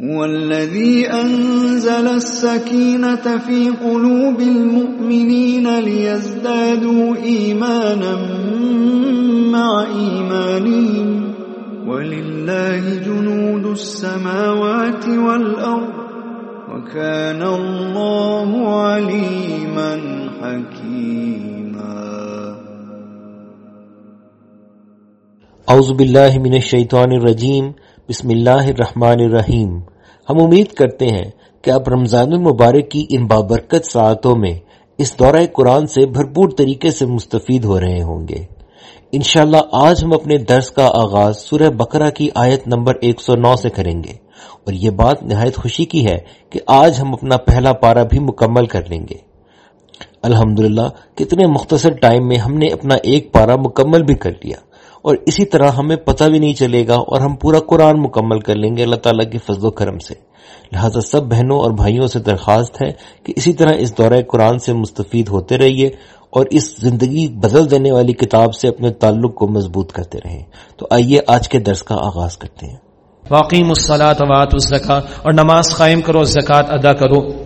هو الذي أنزل السكينة في قلوب المؤمنين ليزدادوا إيمانا مع إيمانهم ولله جنود السماوات والأرض وكان الله عليما حكيما اعوذ باللہ من الشیطان الرجیم بسم اللہ الرحمن الرحیم۔ ہم امید کرتے ہیں کہ آپ رمضان المبارک کی ان بابرکت ساعتوں میں اس دورہ قرآن سے بھرپور طریقے سے مستفید ہو رہے ہوں گے۔ انشاءاللہ آج ہم اپنے درس کا آغاز سورہ بقرہ کی آیت نمبر 109 سے کریں گے۔ اور یہ بات نہایت خوشی کی ہے کہ آج ہم اپنا پہلا پارہ بھی مکمل کر لیں گے۔ الحمدللہ، کتنے مختصر ٹائم میں ہم نے اپنا ایک پارہ مکمل بھی کر لیا۔ اور اسی طرح ہمیں پتہ بھی نہیں چلے گا اور ہم پورا قرآن مکمل کر لیں گے اللہ تعالیٰ کی فضل و کرم سے۔ لہٰذا سب بہنوں اور بھائیوں سے درخواست ہے کہ اسی طرح اس دورہ قرآن سے مستفید ہوتے رہیے اور اس زندگی بدل دینے والی کتاب سے اپنے تعلق کو مضبوط کرتے رہیں۔ تو آئیے آج کے درس کا آغاز کرتے ہیں۔ واقعی مسلاط وات اور نماز قائم کرو زکوٰۃ ادا کرو۔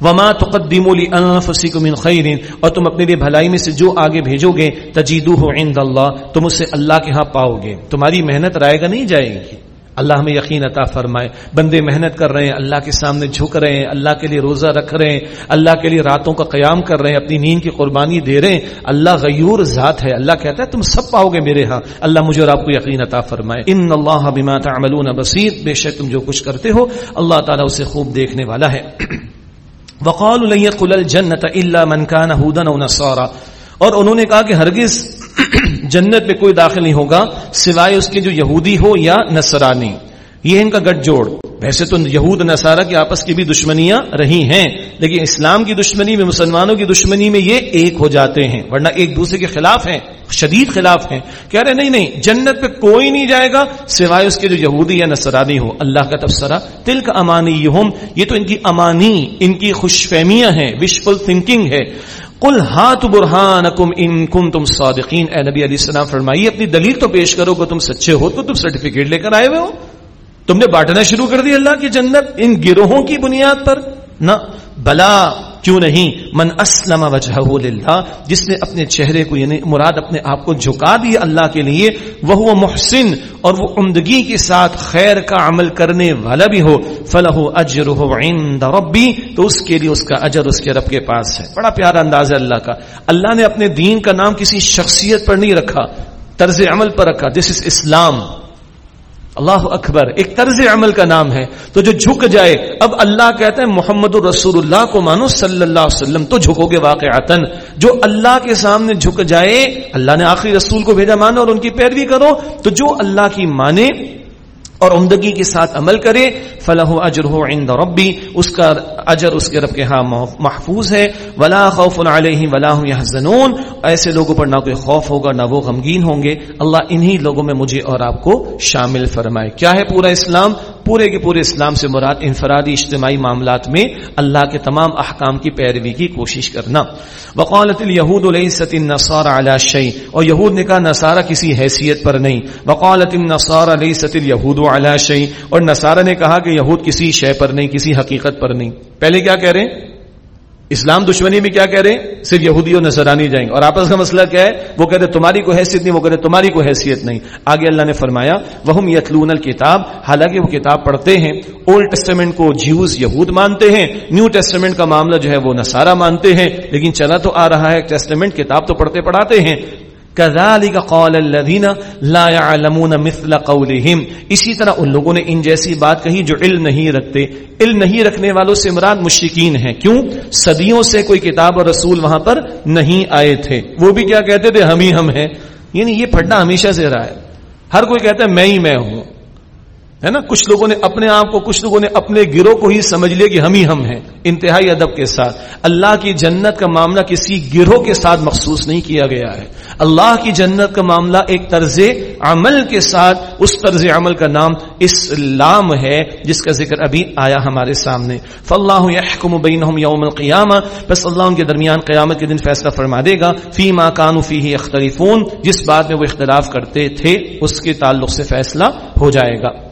وما تقدموا لانفسكم من خير اور تم اپنے لیے بھلائی میں سے جو آگے بھیجو گے تجیدوه عند اللہ تم اسے اللہ کے ہاں پاؤ گے۔ تمہاری محنت رائے گا نہیں جائے گی۔ اللہ ہمیں یقین عطا فرمائے۔ بندے محنت کر رہے ہیں، اللہ کے سامنے جھک رہے ہیں، اللہ کے لیے روزہ رکھ رہے ہیں، اللہ کے لیے راتوں کا قیام کر رہے ہیں، اپنی نیند کی قربانی دے رہے ہیں۔ اللہ غیور ذات ہے۔ اللہ کہتا ہے، تم سب پاؤ گے میرے ہاں۔ اللہ مجھے اور آپ کو یقین عطا فرمائے۔ ان اللہ بما تعملون بصیر بے شک تم جو کچھ کرتے ہو، اللہ تعالیٰ اسے خوب دیکھنے والا ہے۔ وقال يدخل الجنه الا من كان هودا او اور انہوں نے کہا کہ ہرگز جنت میں کوئی داخل نہیں ہوگا سوائے اس کے جو یہودی ہو یا نصرانی۔ یہ ان کا گٹ جوڑ ویسے تو یہود نصارہ کی آپس کی بھی دشمنیاں رہی ہیں، لیکن اسلام کی دشمنی میں، مسلمانوں کی دشمنی میں یہ ایک ہو جاتے ہیں، ورنہ ایک دوسرے کے خلاف ہیں، شدید خلاف ہیں۔ کہہ رہے نہیں نہیں، جنت پہ کوئی نہیں جائے گا سوائے اس کے جو یہودی یا نصرانی ہو اللہ کا تبصرہ تل کا امانی یہ تو ان کی امانی، ان کی خوش فہمیاں ہیں وشفل تھنکنگ ہے۔ کل ہاتھ برہان کم ان کم تم صادقین۔ اے نبی علیہ السلام، فرمائیے، اپنی دلیل تو پیش کرو کہ تم سچے ہو تو تم سرٹیفکیٹ لے کر آئے ہوئے ہو۔ تم نے بانٹنا شروع کر دی اللہ کی جنت، ان گروہوں کی بنیاد پر؟ نہ۔ بلا، کیوں نہیں؟ من اسلم وجہ للہ، جس نے اپنے چہرے کو یعنی مراد اپنے آپ کو جھکا دیا اللہ کے لیے وہ محسن، اور وہ عمدگی کے ساتھ خیر کا عمل کرنے والا بھی ہو۔ فلاح اجر عند ربی، تو اس کے لیے اس کا اجر اس کے رب کے پاس ہے۔ بڑا پیارا انداز ہے اللہ کا۔ اللہ نے اپنے دین کا نام کسی شخصیت پر نہیں رکھا، طرز عمل پر رکھا۔ دس از اسلام اللہ اکبر، ایک طرز عمل کا نام ہے۔ تو جو جھک جائے، اب اللہ کہتے ہیں محمد الرسول اللہ کو مانو، صلی اللہ علیہ وسلم، تو جھکو گے واقع جو اللہ کے سامنے جھک جائے، اللہ نے آخری رسول کو بھیجا، مانو اور ان کی پیروی کرو۔ تو جو اللہ کی مانے اور عمدگی کے ساتھ عمل کرے فلاح اجر ہو عند ربی، اس کا اجر اس کے رب کے ہاں محفوظ ہے۔ ولا خوف علیہ ولا يحزنون ایسے لوگوں پر نہ کوئی خوف ہوگا، نہ وہ غمگین ہوں گے۔ اللہ انہی لوگوں میں مجھے اور آپ کو شامل فرمائے۔ کیا ہے پورا اسلام؟ پورے کے پورے اسلام سے مراد انفرادی اجتماعی معاملات میں اللہ کے تمام احکام کی پیروی کی کوشش کرنا. وقالت الیہود لیست النصار علی شعی اور یہود نے کہا نصارہ کسی حیثیت پر نہیں. وقالت علیہ لیست الیہود علی شيء. اور نصارہ نے کہا کہ یہود کسی شے پر نہیں، کسی حقیقت پر نہیں. پہلے کیا کہہ رہے ہیں؟ اسلام دشمنی میں کیا کہہ رہے ہیں؟ صرف یہودی اور نظرانی جائیں گے۔ اور آپس کا مسئلہ کیا ہے؟ وہ کہتے تمہاری کوئی حیثیت نہیں، وہ کہتے تمہاری کوئی حیثیت نہیں۔ آگے اللہ نے فرمایا وہ یتلون الکتاب حالانکہ وہ کتاب پڑھتے ہیں۔ اولڈ ٹیسٹمنٹ کو جیوز یہود مانتے ہیں۔ نیو ٹیسٹمنٹ کا معاملہ جو ہے وہ نصارہ مانتے ہیں۔ لیکن چلا تو آ رہا ہے۔ ٹیسٹمنٹ کتاب تو پڑھتے پڑھاتے ہیں۔ كذلك قال الذين لا يعلمون مثل قولهم اسی طرح ان لوگوں نے ان جیسی بات کہی جو علم نہیں رکھتے۔ علم نہیں رکھنے والوں سے مراد مشکین ہیں۔ کیوں؟ صدیوں سے کوئی کتاب اور رسول وہاں پر نہیں آئے تھے۔ وہ بھی کیا کہتے تھے؟ ہم ہی ہم ہیں۔ یعنی یہ پھٹنا ہمیشہ سے رہا ہے۔ ہر کوئی کہتا ہے، میں ہی میں ہوں۔ ہے نا؟ کچھ لوگوں نے اپنے آپ کو، کچھ لوگوں نے اپنے گروہ کو ہی سمجھ لیا کہ ہم ہی ہم ہیں، انتہائی ادب کے ساتھ۔ اللہ کی جنت کا معاملہ کسی گروہ کے ساتھ مخصوص نہیں کیا گیا ہے۔ اللہ کی جنت کا معاملہ ایک طرز عمل کے ساتھ، اس طرز عمل کا نام اسلام ہے، جس کا ذکر ابھی آیا ہمارے سامنے۔ فلاح يحكم بينهم يوم القيامه بس اللہ ان کے درمیان قیامت کے دن فیصلہ فرما دے گا۔ فی ما كانوا فيه يختلفون جس بات میں وہ اختلاف کرتے تھے، اس کے تعلق سے فیصلہ ہو جائے گا۔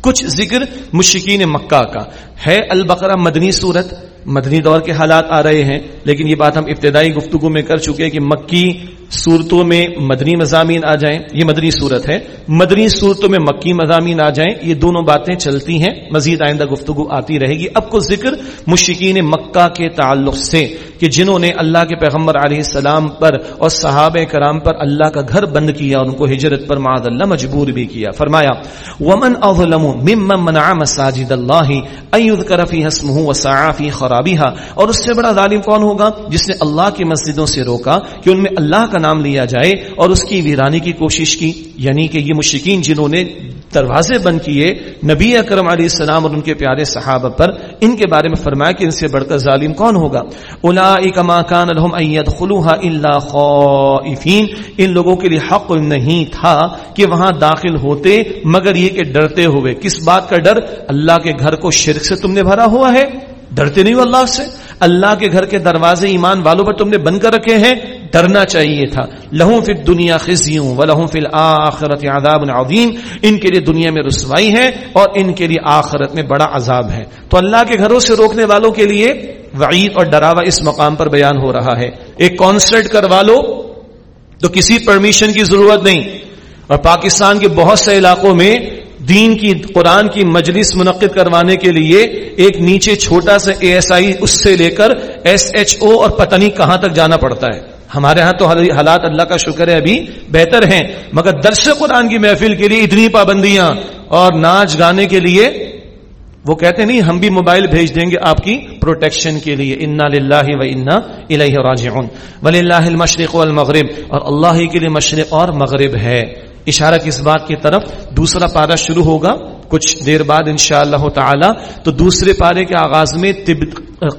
کچھ ذکر مشکین مکہ کا۔ ہے البقرہ مدنی صورت، مدنی دور کے حالات آ رہے ہیں، لیکن یہ بات ہم ابتدائی گفتگو میں کر چکے کہ مکی صورتوں میں مدنی مضامین آ جائیں، یہ مدنی صورت ہے۔ مدنی صورتوں میں مکی مضامین آ جائیں، یہ دونوں باتیں چلتی ہیں، مزید آئندہ گفتگو آتی رہے گی۔ اب کو ذکر مشکین مکہ کے تعلق سے کہ جنہوں نے اللہ کے پیغمبر علیہ السلام پر اور صحابہ کرام پر اللہ کا گھر بند کیا اور ان کو ہجرت پر معاذ اللہ مجبور بھی کیا۔ فرمایا، ومن اظلم ممن منع مساجد اللہ ان يذكر فيها اسمه وسعى في خرابها اور اس سے بڑا ظالم کون ہوگا جس نے اللہ کی مسجدوں سے روکا کہ ان میں اللہ کا نام لیا جائے اور اس کی ویرانی کی کوشش کی یعنی کہ یہ مشرکین جنہوں نے دروازے بند کیے، نبی اکرم علیہ السلام اور ان کے پیارے صحابہ پر ان کے بارے میں فرمایا کہ ان سے بڑھ کر ظالم کون ہوگا؟ ما كان لهم ان يدخلوها الا خائفين ان لوگوں کے لیے حق نہیں تھا کہ وہاں داخل ہوتے، مگر یہ کہ ڈرتے ہوئے۔ کس بات کا ڈر؟ اللہ کے گھر کو شرک سے تم نے بھرا ہوا ہے۔ ڈرتے نہیں ہو اللہ سے؟ اللہ کے گھر کے دروازے ایمان والوں پر تم نے بند کر رکھے ہیں۔ ڈرنا چاہیے تھا۔ لہوں فی دنیا خزیوں و لہوں فی الآخرت عذاب عظیم۔ ان کے لیے دنیا میں رسوائی ہے اور ان کے لیے آخرت میں بڑا عذاب ہے۔ تو اللہ کے گھروں سے روکنے والوں کے لیے وعید اور ڈراوا اس مقام پر بیان ہو رہا ہے۔ ایک کانسرٹ کروا لو تو کسی پرمیشن کی ضرورت نہیں۔ اور پاکستان کے بہت سے علاقوں میں دین کی، قرآن کی مجلس منعقد کروانے کے لیے ایک نیچے چھوٹا سا اے ایس آئی اس سے لے کر ایس ایچ او اور پتہ نہیں کہاں تک جانا پڑتا ہے۔ ہمارے ہاں تو حالات اللہ کا شکر ہے، ابھی بہتر ہیں۔ مگر درس قرآن کی محفل کے لیے اتنی پابندیاں اور ناچ گانے کے لیے، وہ کہتے نہیں، ہم بھی موبائل بھیج دیں گے آپ کی پروٹیکشن کے لیے۔ انا للہ و انا الہ راجعون۔ ولی اللہ المشرق والمغرب۔ اور اللہ ہی کے لیے مشرق اور مغرب ہے۔ اشارہ کس بات کی طرف؟ دوسرا پارا شروع ہوگا کچھ دیر بعد انشاءاللہ اللہ تعالی۔ تو دوسرے پارے کے آغاز میں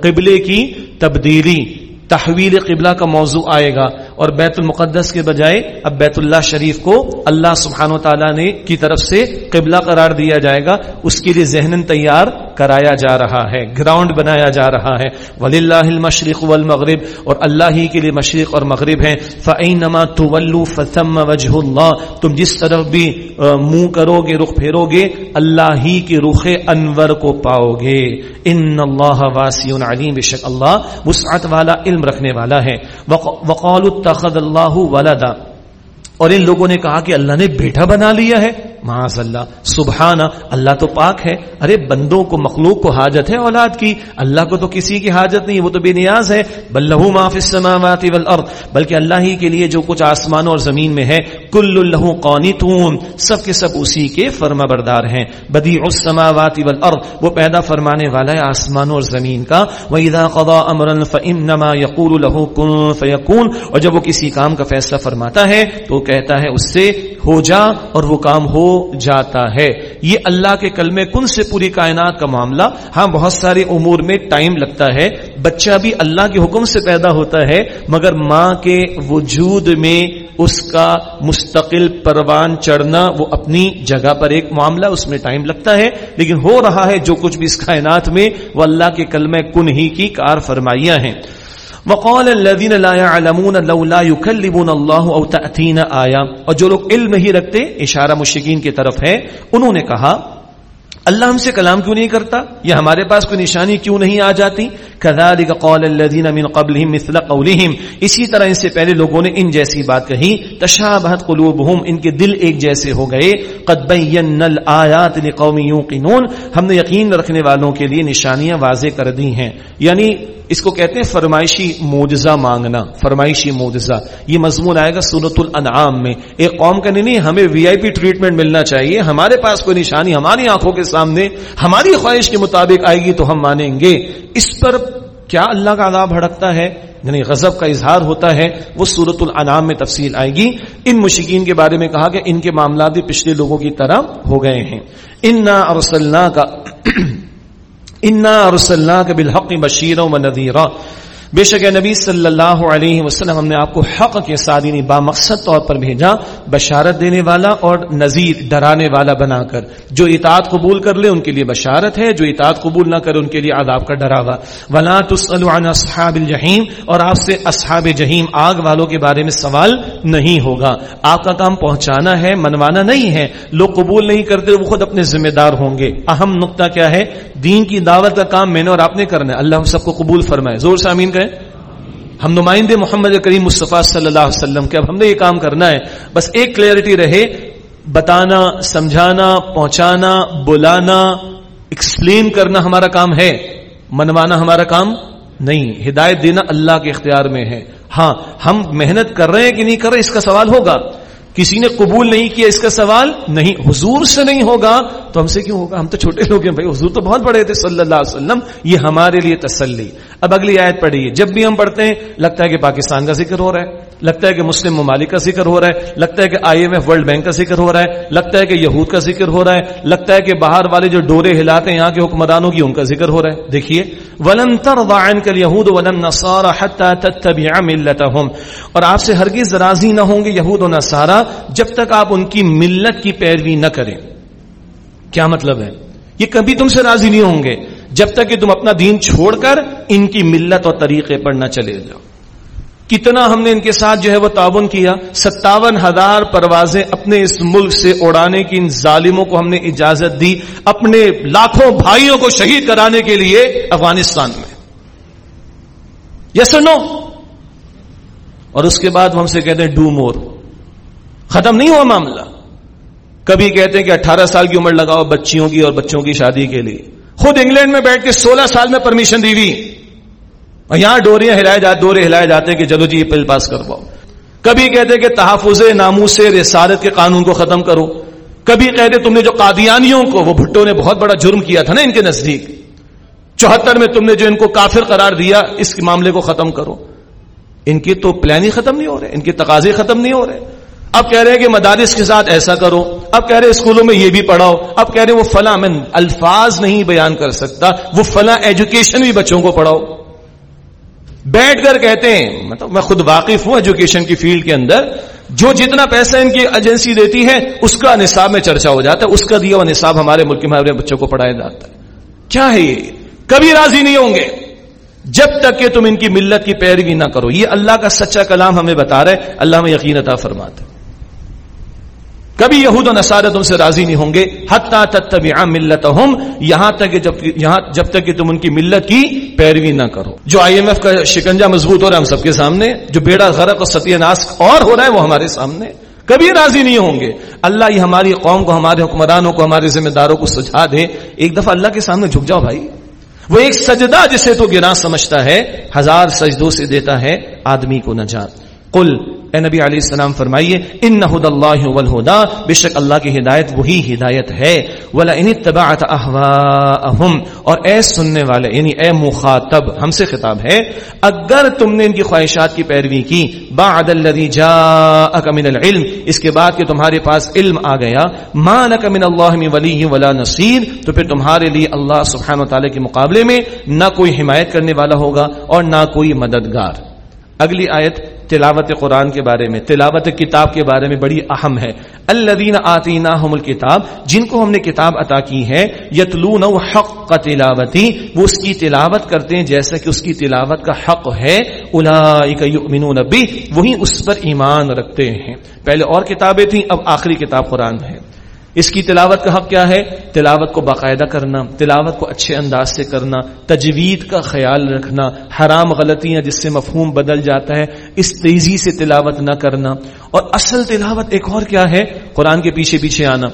قبلے کی تبدیلی۔ تحویل قبلہ کا موضوع آئے گا اور بیت المقدس کے بجائے اب بیت اللہ شریف کو اللہ سبحانہ و تعالیٰ نے کی طرف سے قبلہ قرار دیا جائے گا، اس کے لیے ذہن تیار کرایا جا رہا ہے، گراؤنڈ بنایا جا رہا ہے۔ ولی اللہ المشرق والمغرب، اور اللہ ہی کے لیے مشرق اور مغرب ہے فعینما تو فتم وجہ اللہ تم جس طرف بھی منہ کرو گے رخ پھیرو گے اللہ ہی کے رخ انور کو پاؤ گے ان اللہ واسی علیم بشک اللہ وسعت والا، علم رکھنے والا ہے۔ وقال اتخذ اللہ ولدا۔ اور ان لوگوں نے کہا کہ اللہ نے بیٹا بنا لیا ہے۔ معاذ اللہ سبحانہ، اللہ تو پاک ہے۔ ارے، بندوں کو، مخلوق کو حاجت ہے اولاد کی۔ اللہ کو تو کسی کی حاجت نہیں، وہ تو بے نیاز ہے۔ بلہ ما فی السماوات والارض۔ بلکہ اللہ ہی کے لیے جو کچھ آسمان اور زمین میں ہے، کل اللہ قانتون۔ سب کے سب اسی کے فرما بردار ہیں۔ بدیع السماوات والارض۔ وہ پیدا فرمانے والا ہے آسمان اور زمین کا۔ وَإِذَا قَضَى أَمْرًا فَإِنَّمَا يَقُولُ لَهُ كُن فَيَكُون۔ اور جب وہ کسی کام کا فیصلہ فرماتا ہے، تو کہتا ہے اس سے، ہو جا اور وہ کام ہو۔ جاتا ہے۔ یہ اللہ کے کلمے کن سے پوری کائنات کا معاملہ؟ ہاں بہت سارے امور میں ٹائم لگتا ہے۔ بچہ بھی اللہ کے حکم سے پیدا ہوتا ہے، مگر ماں کے وجود میں اس کا مستقل پروان چڑھنا، وہ اپنی جگہ پر ایک معاملہ، اس میں ٹائم لگتا ہے۔ لیکن ہو رہا ہے جو کچھ بھی اس کائنات میں، وہ اللہ کے کلمے کن ہی کی کار فرمائیاں ہیں۔ وقال الذين لا يعلمون لولا يكلمون الله او تاتينا ايه اور جو لوگ علم نہیں رکھتے، اشارہ مشرکین کی طرف ہے، انہوں نے کہا، اللہ ہم سے کلام کیوں نہیں کرتا؟ یا ہمارے پاس کوئی نشانی کیوں نہیں آ جاتی؟ كذلك قال الذين من قبلهم مثل قولهم. اسی طرح ان سے پہلے لوگوں نے ان جیسی بات کہی تشابهت قلوبهم ان کے دل ایک جیسے ہو گئے. قد بينا الايات لقوم يوقنون ہم نے یقین رکھنے والوں کے لیے نشانیاں واضح کر دی ہیں. یعنی اس کو کہتے ہیں فرمائشی موجزہ مانگنا، فرمائشی موجزہ یہ مضمون آئے گا سورت الانعام میں۔ ایک قوم کا نہیں، ہمیں وی آئی پی ٹریٹمنٹ ملنا چاہیے، ہمارے پاس کوئی نشانی ہماری آنکھوں کے سامنے، ہماری خواہش کے مطابق آئے گی تو ہم مانیں گے۔ اس پر کیا اللہ کا عذاب بھڑکتا ہے؟ یعنی غضب کا اظہار ہوتا ہے۔ وہ سورت الانعام میں تفصیل آئے گی۔ ان مشکین کے بارے میں کہا کہ ان کے معاملات بھی پچھلے لوگوں کی طرح ہو گئے ہیں۔ ان کا انا کے بالحق بشیروں و نذیرہ بے شک نبی صلی اللہ علیہ وسلم ہم نے آپ کو حق کے ساتھ یعنی با مقصد طور پر بھیجا، بشارت دینے والا اور نذیر، ڈرانے والا بنا کر۔ جو اطاعت قبول کر لے، ان کے لیے بشارت ہے، جو اطاعت قبول نہ کرے، ان کے لیے عذاب کا ڈراوا۔ ولا عن اصحاب الجحیم اور آپ سے اصحاب جہیم آگ والوں کے بارے میں سوال نہیں ہوگا۔ آپ کا کام پہنچانا ہے، منوانا نہیں ہے۔ لوگ قبول نہیں کرتے، وہ خود اپنے ذمہ دار ہوں گے۔ اہم نقطہ کیا ہے؟ دین کی دعوت کا کام میں نے اور آپ نے کرنا ہے۔ اللہ ہم سب کو قبول فرمائے۔ زور سے امین ہے ہم نمائندے محمد کریم مصطفیٰ صلی اللہ علیہ وسلم کے۔ اب ہم نے یہ کام کرنا ہے۔ بس ایک کلیئرٹی رہے، بتانا، سمجھانا، پہنچانا، بلانا ایکسپلین کرنا ہمارا کام ہے۔ منوانا ہمارا کام نہیں، ہدایت دینا اللہ کے اختیار میں ہے۔ ہاں ہم محنت کر رہے ہیں کہ نہیں کر رہے، اس کا سوال ہوگا۔ کسی نے قبول نہیں کیا اس کا سوال؟ نہیں، حضور سے نہیں ہوگا۔ تو ہم سے کیوں ہوگا؟ ہم تو چھوٹے لوگ ہیں بھائی، حضور تو بہت بڑے تھے صلی اللہ علیہ وسلم۔ یہ ہمارے لیے تسلی۔ اب اگلی آیت پڑھی ہے جب بھی ہم پڑھتے ہیں، لگتا ہے کہ پاکستان کا ذکر ہو رہا ہے، لگتا ہے کہ مسلم ممالک کا ذکر ہو رہا ہے، لگتا ہے کہ I M F world bank کا ذکر ہو رہا ہے، لگتا ہے کہ یہود کا ذکر ہو رہا ہے، لگتا ہے کہ باہر والے جو ڈورے ہلاتے ہیں یہاں کے حکمرانوں کی، ان کا ذکر ہو رہا ہے۔ دیکھیے، ولن تر یہود ولن اور آپ سے ہرگز راضی نہ ہوں گے یہود و جب تک آپ ان کی ملت کی پیروی نہ کریں۔ کیا مطلب ہے؟ یہ کبھی تم سے راضی نہیں ہوں گے۔ جب تک کہ تم اپنا دین چھوڑ کر ان کی ملت اور طریقے پر نہ چلے جاؤ۔ کتنا ہم نے ان کے ساتھ جو ہے وہ تعاون کیا۔ ستاون ہزار پروازیں اپنے اس ملک سے اڑانے کی ان ظالموں کو ہم نے اجازت دی۔ اپنے لاکھوں بھائیوں کو شہید کرانے کے لیے افغانستان میں۔ یس نو اور اس کے بعد ہم سے کہتے ہیں ڈو مور ختم نہیں ہوا معاملہ۔ کبھی کہتے ہیں کہ اٹھارہ سال کی عمر لگاؤ بچیوں کی اور بچوں کی شادی کے لیے۔ خود انگلینڈ میں بیٹھ کے سولہ سال میں پرمیشن دی ہوئی۔ اور یہاں ڈوریاں ہلائے جاتے ڈورے ہلائے جاتے ہیں کہ چلو جی یہ بل پاس کر پاؤ کبھی کہتے کہ تحفظ نامو سے رسالت کے قانون کو ختم کرو۔ کبھی کہتے تم نے جو قادیانیوں کو، وہ بھٹو نے بہت بڑا جرم کیا تھا نا ان کے نزدیک۔ چوہتر میں تم نے جو ان کو کافر قرار دیا، اس معاملے کو ختم کرو۔ ان کی تو پلان ہی ختم نہیں ہو رہے، ان کے تقاضے ختم نہیں ہو رہے۔ اب کہہ رہے ہیں کہ مدارس کے ساتھ ایسا کرو۔ اب کہہ رہے اسکولوں میں یہ بھی پڑھاؤ۔ اب کہہ رہے ہیں وہ فلاں، میں الفاظ نہیں بیان کر سکتا۔ وہ فلاں ایجوکیشن بھی بچوں کو پڑھاؤ۔ بیٹھ کر کہتے ہیں مطلب میں خود واقف ہوں ایجوکیشن کی فیلڈ کے اندر۔ جو جتنا پیسہ ان کی ایجنسی دیتی ہے، اس کا نصاب میں چرچا ہو جاتا ہے۔ اس کا دیا ہوا نصاب ہمارے ملک میں، ہمارے بچوں کو پڑھایا جاتا ہے۔ کیا ہے یہ؟ کبھی راضی نہیں ہوں گے۔ جب تک کہ تم ان کی ملت کی پیروی نہ کرو۔ یہ اللہ کا سچا کلام ہمیں بتا رہا ہے۔ اللہ میں یقین عطا فرماتا کبھی یہود و نصارہ تم سے راضی نہیں ہوں گے۔ حتیٰ تتبع ملتہم، یہاں تک جب یہاں جب تک کہ تم ان کی ملت کی پیروی نہ کرو۔ جو آئی ایم ایف کا شکنجا مضبوط ہو رہا ہے ہم سب کے سامنے، جو بیڑا غرق اور ستیہ ناس اور ہو رہا ہے وہ ہمارے سامنے۔ کبھی راضی نہیں ہوں گے۔ اللہ یہ ہماری قوم کو، ہمارے حکمرانوں کو، ہمارے ذمہ داروں کو سجھا دے۔ ایک دفعہ اللہ کے سامنے جھک جاؤ بھائی۔ وہ ایک سجدہ جسے تو گنا سمجھتا ہے، ہزار سجدوں سے دیتا ہے، آدمی کو نجات۔ قل اے نبی علیہ السلام فرمائیے ان نہ اللہ والہدا بے شک اللہ کی ہدایت وہی ہدایت ہے۔ ولا ان اتبعت اهواءهم اور اے سننے والے یعنی اے مخاطب، ہم سے خطاب ہے، اگر تم نے ان کی خواہشات کی پیروی کی، بعد الذي جاءك من العلم، اس کے بعد کہ تمہارے پاس علم آ گیا، ما لك من الله من ولي ولا نصير، تو پھر تمہارے لیے اللہ سبحانہ و تعالی کے مقابلے میں نہ کوئی حمایت کرنے والا ہوگا اور نہ کوئی مددگار۔ اگلی آیت تلاوت قرآن کے بارے میں، تلاوت کتاب کے بارے میں بڑی اہم ہے۔ الدین آتینا کتاب جن کو ہم نے کتاب عطا کی ہے یتلون حق کا تلاوتی، وہ اس کی تلاوت کرتے ہیں جیسا کہ اس کی تلاوت کا حق ہے۔ الا بھی وہی اس پر ایمان رکھتے ہیں۔ پہلے اور کتابیں تھیں، اب آخری کتاب قرآن ہے۔ اس کی تلاوت کا حق کیا ہے؟ تلاوت کو باقاعدہ کرنا، تلاوت کو اچھے انداز سے کرنا، تجوید کا خیال رکھنا، حرام غلطیاں جس سے مفہوم بدل جاتا ہے، اس تیزی سے تلاوت نہ کرنا۔ اور اصل تلاوت ایک اور کیا ہے؟ قرآن کے پیچھے پیچھے آنا۔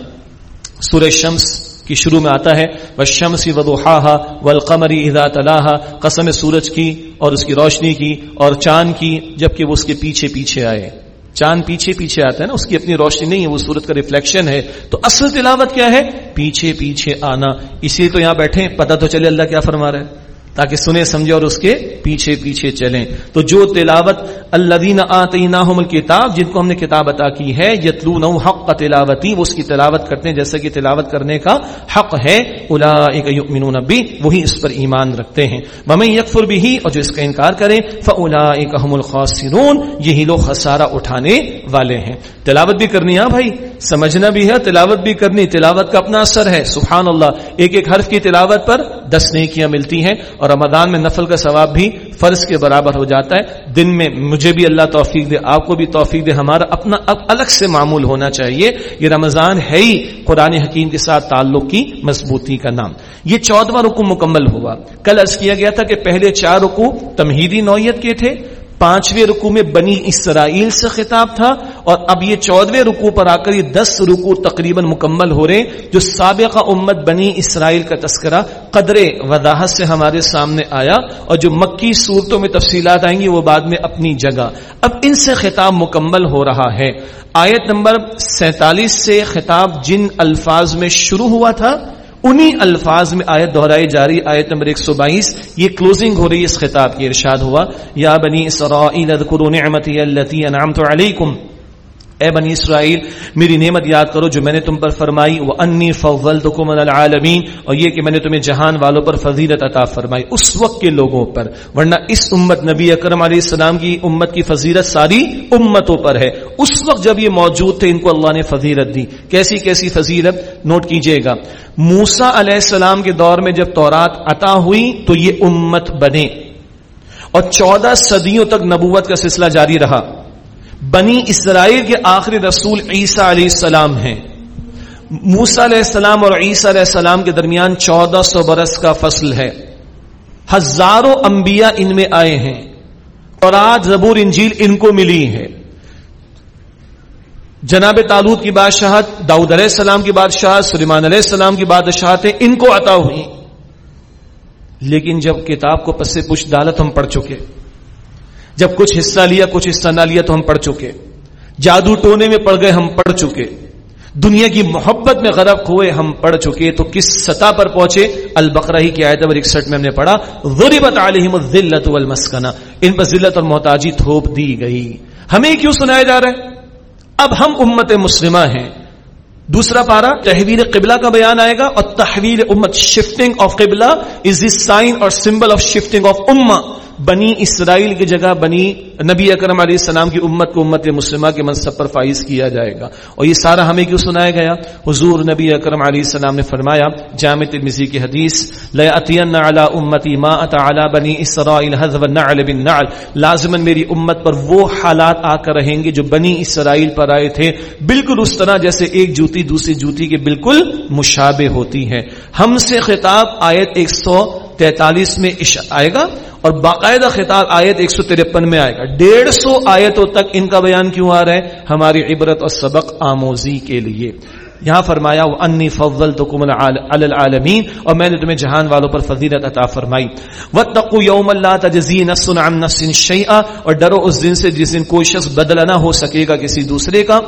سورہ شمس کی شروع میں آتا ہے وہ شمسی ودوحا و القمری ادا تلاحا قسم سورج کی اور اس کی روشنی کی اور چاند کی، جبکہ وہ اس کے پیچھے پیچھے آئے۔ چاند پیچھے پیچھے آتا ہے نا، اس کی اپنی روشنی نہیں ہے، وہ سورت کا ریفلیکشن ہے۔ تو اصل تلاوت کیا ہے؟ پیچھے پیچھے آنا۔ اسی تو یہاں بیٹھے پتہ تو چلے اللہ کیا فرما رہا ہے۔ تاکہ سنے سمجھے اور اس کے پیچھے پیچھے چلیں۔ تو جو تلاوت الذین آتیناہم الکتاب، جن کو ہم نے کتاب عطا کی ہے یتلون حق تلاوتی، وہ اس کی تلاوت کرتے ہیں جیسا کہ تلاوت کرنے کا حق ہے۔ اولئک یؤمنون بی، وہی اس پر ایمان رکھتے ہیں۔ ومن یکفر به اور جو اس کا انکار کرے فاولئک هم الخاسرون، یہی لوگ خسارہ اٹھانے والے ہیں۔ تلاوت بھی کرنی ہے ہاں بھائی؟ سمجھنا بھی ہے، تلاوت بھی کرنی، تلاوت کا اپنا اثر ہے۔ سبحان اللہ ایک ایک حرف کی تلاوت پر دس نیکیاں ملتی ہیں اور رمضان میں نفل کا ثواب بھی فرض کے برابر ہو جاتا ہے۔ دن میں مجھے بھی اللہ توفیق دے، آپ کو بھی توفیق دے، ہمارا اپنا اب الگ سے معمول ہونا چاہیے۔ یہ رمضان ہے ہی قرآن حکیم کے ساتھ تعلق کی مضبوطی کا نام۔ یہ چودواں رکو مکمل ہوا۔ کل عرض کیا گیا تھا کہ پہلے چار رکو تمہیدی نوعیت کے تھے پانچویں رکو میں بنی اسرائیل سے خطاب تھا اور اب یہ چودویں رکو پر آ کر یہ دس رکو تقریباً مکمل ہو رہے جو سابقہ امت بنی اسرائیل کا تذکرہ قدر وضاحت سے ہمارے سامنے آیا اور جو مکی صورتوں میں تفصیلات آئیں گی وہ بعد میں اپنی جگہ۔ اب ان سے خطاب مکمل ہو رہا ہے۔ آیت نمبر سینتالیس سے خطاب جن الفاظ میں شروع ہوا تھا انہی الفاظ میں آیت دہرائی جاری آیت نمبر 122 یہ کلوزنگ ہو رہی ہے، اس خطاب کی ارشاد ہوا۔ یا بنی اسرائیل اذکروا نعمتی اللتی انعمت علیکم۔ اے بنی اسرائیل، میری نعمت یاد کرو جو میں نے تم پر فرمائی وہ انی فضلتکم علی العالمین اور یہ کہ میں نے تمہیں جہان والوں پر فضیلت عطا فرمائی اس وقت کے لوگوں پر، ورنہ اس امت نبی اکرم علیہ السلام کی امت کی فضیلت ساری امتوں پر ہے۔ اس وقت جب یہ موجود تھے، ان کو اللہ نے فضیلت دی۔ کیسی کیسی فضیلت؟ نوٹ کیجیے گا۔ موسا علیہ السلام کے دور میں جب تورات عطا ہوئی، تو یہ امت بنے۔ اور چودہ صدیوں تک نبوت کا سلسلہ جاری رہا۔ بنی اسرائیل کے آخری رسول عیسیٰ علیہ السلام ہیں۔ موسا علیہ السلام اور عیسیٰ علیہ السلام کے درمیان چودہ سو برس کا فصل ہے۔ ہزاروں انبیاء ان میں آئے ہیں اور آج زبور انجیل ان کو ملی ہے۔ جناب تعلق کی بادشاہت، داؤد علیہ السلام کی بادشاہت، سلیمان علیہ السلام کی بادشاہتیں ان کو عطا ہوئی لیکن جب کتاب کو پس پش ڈالت ہم پڑھ چکے جب کچھ حصہ لیا، کچھ حصہ نہ لیا تو ہم پڑھ چکے۔ جادو ٹونے میں پڑ گئے، ہم پڑھ چکے۔ دنیا کی محبت میں غرق ہوئے، ہم پڑھ چکے۔ تو کس سطح پر پہنچے؟ البقرہ ہی کی آیت نمبر 61 میں ہم نے پڑھا ضربت علیہم الذلت والمسکنہ ان پر ذلت اور محتاجی تھوپ دی گئی۔ ہمیں کیوں سنایا جا رہا ہے؟ اب ہم امت مسلمہ ہیں۔ دوسرا پارا تحویل قبلہ کا بیان آئے گا اور تحویل امت شفٹنگ آف قبلہ از دس سائن اور سمبل آف شفٹنگ آف امہ بنی اسرائیل کی جگہ بنی نبی اکرم علیہ السلام کی امت کو امت مسلمہ کے منصب پر فائز کیا جائے گا۔ اور یہ سارا ہمیں کیوں سنایا گیا؟ حضور نبی اکرم علیہ السلام نے فرمایا، جامع ترمذی کی حدیث، لَيَأْتِيَنَّ عَلَى أُمَّتِي مَا أَتَى بَنِي إِسْرَائِيلَ حَذْوَ النَّعْلِ بِالنَّعْلِ۔ میری امت پر وہ حالات آ کر رہیں گے جو بنی اسرائیل پر آئے تھے۔ بالکل اس طرح جیسے ایک جوتی دوسری جوتی کے بالکل مشابہ ہوتی ہے ہم سے خطاب آیت ایک سو تینتالیس میں آئے گا اور باقاعدہ خطاب آیت ایک سو ترپن میں آئے گا۔ ڈیڑھ سو آیتوں تک ان کا بیان کیوں آ رہا ہے؟ ہماری عبرت اور سبق آموزی کے لیے۔ یہاں فرمایا وہ انی فضل تو کمل العالمین اور میں نے تمہیں جہان والوں پر فضیلت عطا فرمائی۔ و تقو یوم اللہ تجزی نفس عن نفس اور ڈرو اس دن سے جس دن کوئی شخص بدلا نہ ہو سکے گا کسی دوسرے کا۔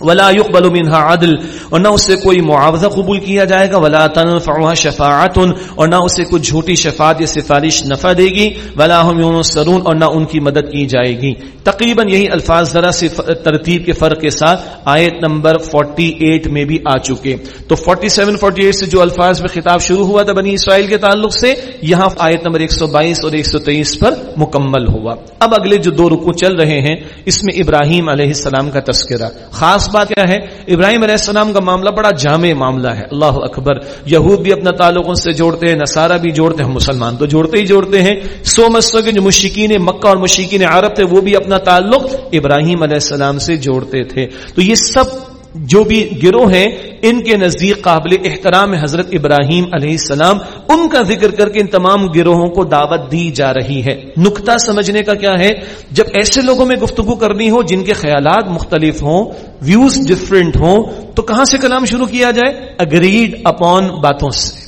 ولا يقبل منها عدل، اور نہ اسے کوئی معاوضہ قبول کیا جائے گا، ولا تنفعها شفاعت، اور نہ اسے کوئی جھوٹی شفاعت یا سفارش نفع دے گی، ولا هم ينصرون، اور نہ ان کی مدد کی جائے گی۔ تقریباً یہی الفاظ ذرا سی ترتیب کے فرق کے ساتھ آیت نمبر 48 میں بھی آ چکے۔ تو 47 48 سے جو الفاظ میں خطاب شروع ہوا تھا بنی اسرائیل کے تعلق سے، یہاں آیت نمبر 122 اور 123 پر مکمل ہوا۔ اب اگلے جو دو رکو چل رہے ہیں، اس میں ابراہیم علیہ السلام کا تذکرہ، خاص بات کیا ہے؟ ابراہیم علیہ السلام کا معاملہ بڑا جامع معاملہ ہے۔ اللہ اکبر۔ یہود بھی اپنا تعلق ان سے جوڑتے ہیں، نصارہ بھی جوڑتے ہیں، مسلمان تو جوڑتے ہی جوڑتے ہیں۔ سو مسو کے جو مشکین مکہ اور مشکین عرب تھے، وہ بھی اپنا تعلق ابراہیم علیہ السلام سے جوڑتے تھے۔ تو یہ سب جو بھی گروہ ہیں، ان کے نزدیک قابل احترام حضرت ابراہیم علیہ السلام، ان کا ذکر کر کے ان تمام گروہوں کو دعوت دی جا رہی ہے۔ نقطہ سمجھنے کا کیا ہے؟ جب ایسے لوگوں میں گفتگو کرنی ہو جن کے خیالات مختلف ہوں ویوز ڈفرینٹ ہوں، تو کہاں سے کلام شروع کیا جائے؟ اگریڈ اپون باتوں سے۔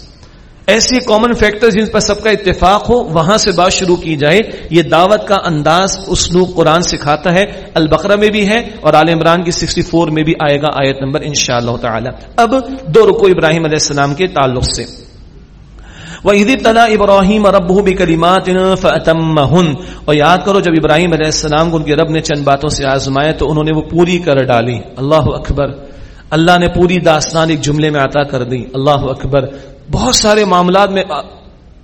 ایسی کامن فیکٹر جن پر سب کا اتفاق ہو، وہاں سے بات شروع کی جائے۔ یہ دعوت کا انداز اسلوب قرآن سکھاتا ہے۔ البقرہ میں بھی ہے اور عال عمران کی 64 میں بھی آئے گا آیت نمبر ان شاء اللہ تعالی۔ اب دو رکو ابراہیم علیہ السلام کے تعلق سے۔ وہ عیدی تلا ابراہیم رب کلیمات اور یاد کرو، جب ابراہیم علیہ السلام کو ان کے رب نے چند باتوں سے آزمائے تو انہوں نے وہ پوری کر ڈالی۔ اللہ اکبر۔ اللہ نے پوری داستان ایک جملے میں عطا کر دی۔ اللہ اکبر۔ بہت سارے معاملات میں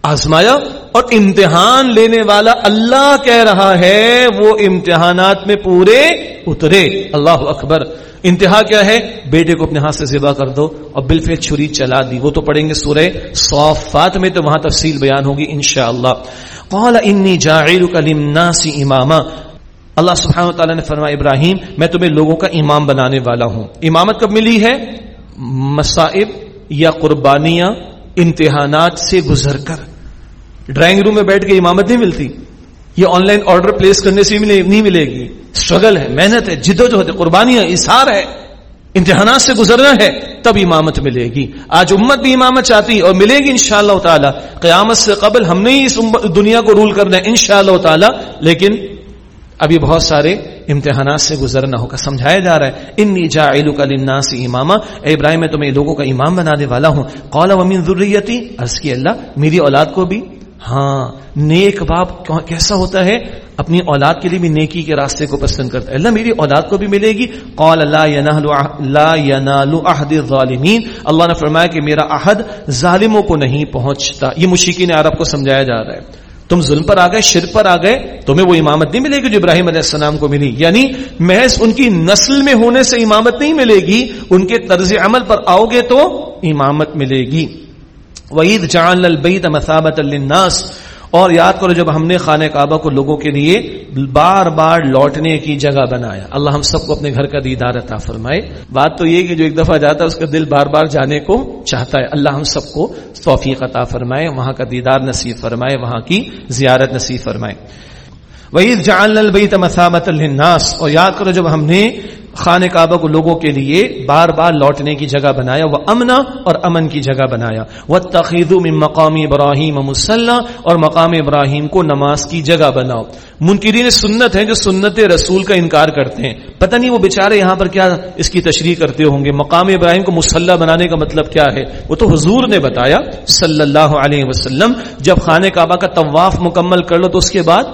آزمایا اور امتحان لینے والا اللہ کہہ رہا ہے، وہ امتحانات میں پورے اترے۔ اللہ اکبر۔ انتہا کیا ہے؟ بیٹے کو اپنے ہاتھ سے ذبح کر دو اور بالفل چھری چلا دی۔ وہ تو پڑھیں گے سورہ صافات میں تو وہاں تفصیل بیان ہوگی انشاءاللہ۔ قال انی جاعلک للناس اماما اللہ سبحانہ وتعالی نے فرمایا، ابراہیم، میں تمہیں لوگوں کا امام بنانے والا ہوں۔ امامت کب ملی ہے؟ مصائب یا قربانیاں امتحانات سے گزر کر۔ ڈرائنگ روم میں بیٹھ کے امامت نہیں ملتی۔ یہ آن لائن آرڈر پلیس کرنے سے نہیں ملے گی۔ اسٹرگل ہے، محنت ہے جدو جو قربانیاں اشار ہے۔ امتحانات سے گزرنا ہے، تب امامت ملے گی۔ آج امت بھی امامت چاہتی اور ملے گی انشاءاللہ اللہ تعالیٰ۔ قیامت سے قبل ہم نے اس دنیا کو رول کرنا ہے انشاءاللہ اللہ تعالیٰ، لیکن ابھی بہت سارے امتحانات سے گزرنا ہوگا سمجھایا جا رہا ہے۔ انی جاعلو کا للناس اماما اے ابراہیم، میں تمہیں لوگوں کا امام بنانے والا ہوں۔ قال، ومن ذریتی عرض کی، اللہ، میری اولاد کو بھی؟ ہاں نیک باپ کیسا ہوتا ہے؟ اپنی اولاد کے لیے بھی نیکی کے راستے کو پسند کرتا ہے۔ اللہ، میری اولاد کو بھی ملے گی؟ قال، لا ينال عهد الظالمین اللہ نے فرمایا کہ میرا عہد ظالموں کو نہیں پہنچتا۔ یہ مشکین عرب کو سمجھایا جا رہا ہے۔ تم ظلم پر آ گئے شر پر آ گئے تمہیں وہ امامت نہیں ملے گی جو ابراہیم علیہ السلام کو ملی۔ یعنی محض ان کی نسل میں ہونے سے امامت نہیں ملے گی، ان کے طرز عمل پر آؤ گے تو امامت ملے گی۔ وعید جان البعید مسابت الناس اور یاد کرو جب ہم نے خانہ کعبہ کو لوگوں کے لیے بار بار لوٹنے کی جگہ بنایا۔ اللہ ہم سب کو اپنے گھر کا دیدار عطا فرمائے۔ بات تو یہ کہ جو ایک دفعہ جاتا ہے اس کا دل بار بار جانے کو چاہتا ہے۔ اللہ ہم سب کو توفیق عطا فرمائے، وہاں کا دیدار نصیب فرمائے، وہاں کی زیارت نصیب فرمائے۔ وعید جان البعید مسامت الناس اور یاد کرو جب ہم نے خان کعبہ کو لوگوں کے لیے بار بار لوٹنے کی جگہ بنایا وہ امنا اور امن کی جگہ بنایا۔ وہ تقید مقامی ابراہیم مسلح اور مقام ابراہیم کو نماز کی جگہ بناؤ۔ منکرین سنت ہیں جو سنت رسول کا انکار کرتے ہیں۔ پتہ نہیں وہ بےچارے یہاں پر کیا اس کی تشریح کرتے ہوں گے۔ مقام ابراہیم کو مسلح بنانے کا مطلب کیا ہے؟ وہ تو حضور نے بتایا صلی اللہ علیہ وسلم، جب خانہ کعبہ کا طواف مکمل کر لو تو اس کے بعد